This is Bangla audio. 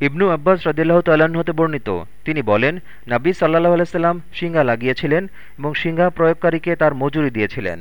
ইবনু আব্বাস রদিল্লাহ তাল্লাহ্ন হতে বর্ণিত। তিনি বলেন, নাবী সাল্লাহ আলাইসাল্লাম সিঙ্গা লাগিয়েছিলেন এবং সিঙ্গা প্রয়োগকারীকে তার মজুরি দিয়েছিলেন।